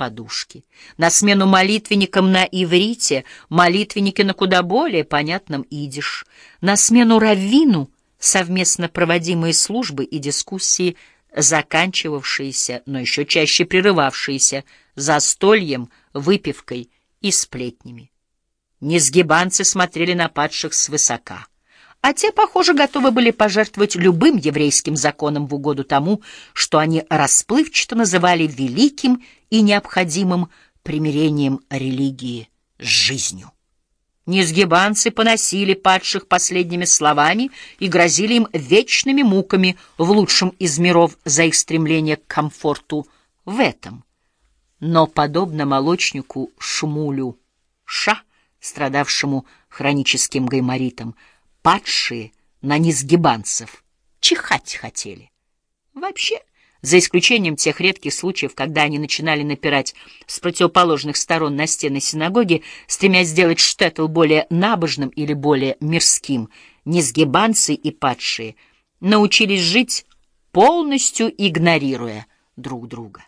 подушки. На смену молитвенникам на иврите молитвенники на куда более понятном идиш. На смену раввину совместно проводимые службы и дискуссии, заканчивавшиеся, но еще чаще прерывавшиеся застольем, выпивкой и сплетнями. Несгибанцы смотрели на падших свысока а те, похоже, готовы были пожертвовать любым еврейским законом в угоду тому, что они расплывчато называли великим и необходимым примирением религии с жизнью. Несгибанцы поносили падших последними словами и грозили им вечными муками в лучшем из миров за их стремление к комфорту в этом. Но, подобно молочнику Шмулю Ша, страдавшему хроническим гайморитом, падшие на несгибанцев чихать хотели. Вообще, за исключением тех редких случаев, когда они начинали напирать с противоположных сторон на стены синагоги, стремясь сделать штетл более набожным или более мирским, несгибанцы и падшие научились жить, полностью игнорируя друг друга.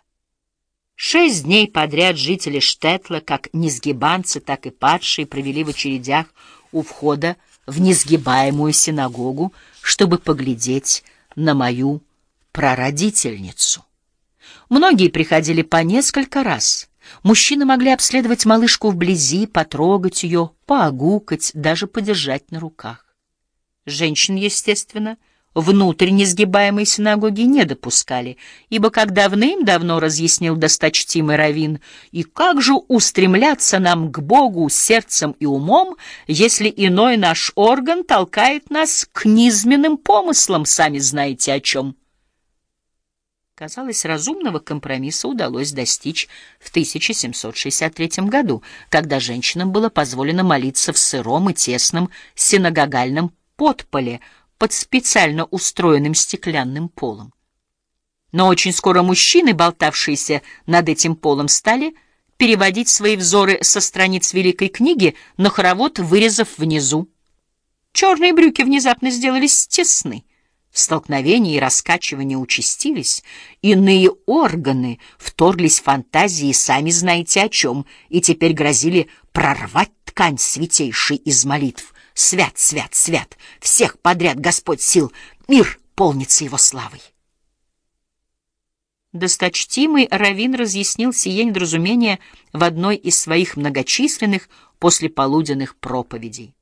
Шесть дней подряд жители Штетла, как несгибанцы, так и падшие, провели в очередях у входа в несгибаемую синагогу, чтобы поглядеть на мою прародительницу. Многие приходили по несколько раз. Мужчины могли обследовать малышку вблизи, потрогать ее, поогукать, даже подержать на руках. Женщин, естественно, — внутрь несгибаемой синагоги не допускали, ибо, как давным-давно разъяснил досточтимый Равин, и как же устремляться нам к Богу сердцем и умом, если иной наш орган толкает нас к низменным помыслам, сами знаете о чем. Казалось, разумного компромисса удалось достичь в 1763 году, когда женщинам было позволено молиться в сыром и тесном синагогальном подполе, под специально устроенным стеклянным полом. Но очень скоро мужчины, болтавшиеся над этим полом, стали переводить свои взоры со страниц великой книги на хоровод, вырезав внизу. Черные брюки внезапно сделались тесны. Столкновения и раскачивания участились, иные органы вторглись в фантазии, сами знаете о чем, и теперь грозили прорвать ткань святейшей из молитв. Свят, свят, свят, всех подряд Господь сил, мир полнится его славой. Досточтимый Равин разъяснил сие недоразумение в одной из своих многочисленных послеполуденных проповедей.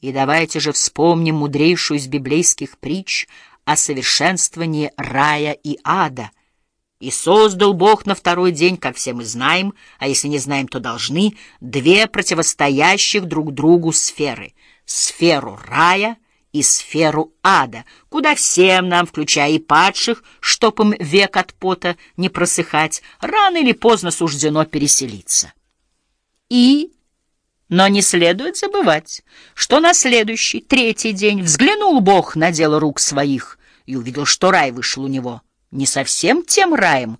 И давайте же вспомним мудрейшую из библейских притч о совершенствовании рая и ада, и создал Бог на второй день, как все мы знаем, а если не знаем, то должны, две противостоящих друг другу сферы — сферу рая и сферу ада, куда всем нам, включая и падших, чтоб им век от пота не просыхать, рано или поздно суждено переселиться. И... Но не следует забывать, что на следующий, третий день взглянул Бог на дело рук своих и увидел, что рай вышел у него — не совсем тем раем,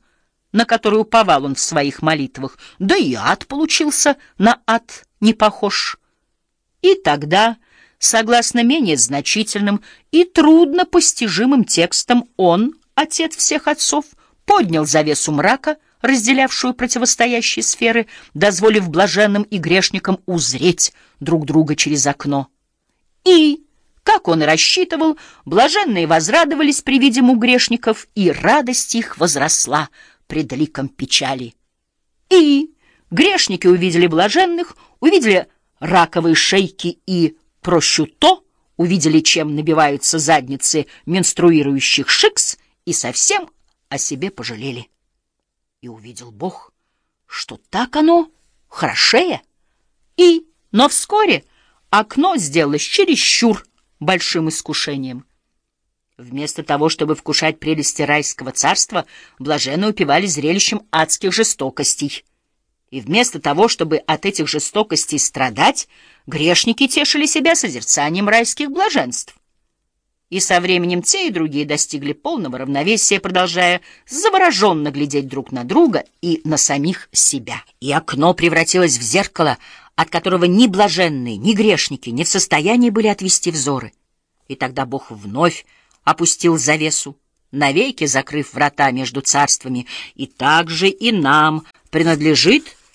на который уповал он в своих молитвах, да и ад получился на ад не похож. И тогда, согласно менее значительным и трудно постижимым текстам, он, отец всех отцов, поднял завесу мрака, разделявшую противостоящие сферы, дозволив блаженным и грешникам узреть друг друга через окно. И как он и рассчитывал, блаженные возрадовались при виде грешников, и радость их возросла пред ликом печали. И грешники увидели блаженных, увидели раковые шейки и прощуто, увидели, чем набиваются задницы менструирующих шикс, и совсем о себе пожалели. И увидел Бог, что так оно хорошее. И, но вскоре окно сделалось чересчур большим искушением. Вместо того, чтобы вкушать прелести райского царства, блаженно упивали зрелищем адских жестокостей. И вместо того, чтобы от этих жестокостей страдать, грешники тешили себя созерцанием райских блаженств. И со временем те и другие достигли полного равновесия, продолжая завороженно глядеть друг на друга и на самих себя. И окно превратилось в зеркало, от которого ни блаженные, ни грешники не в состоянии были отвести взоры. И тогда Бог вновь опустил завесу, навеки закрыв врата между царствами, и также и нам принадлежит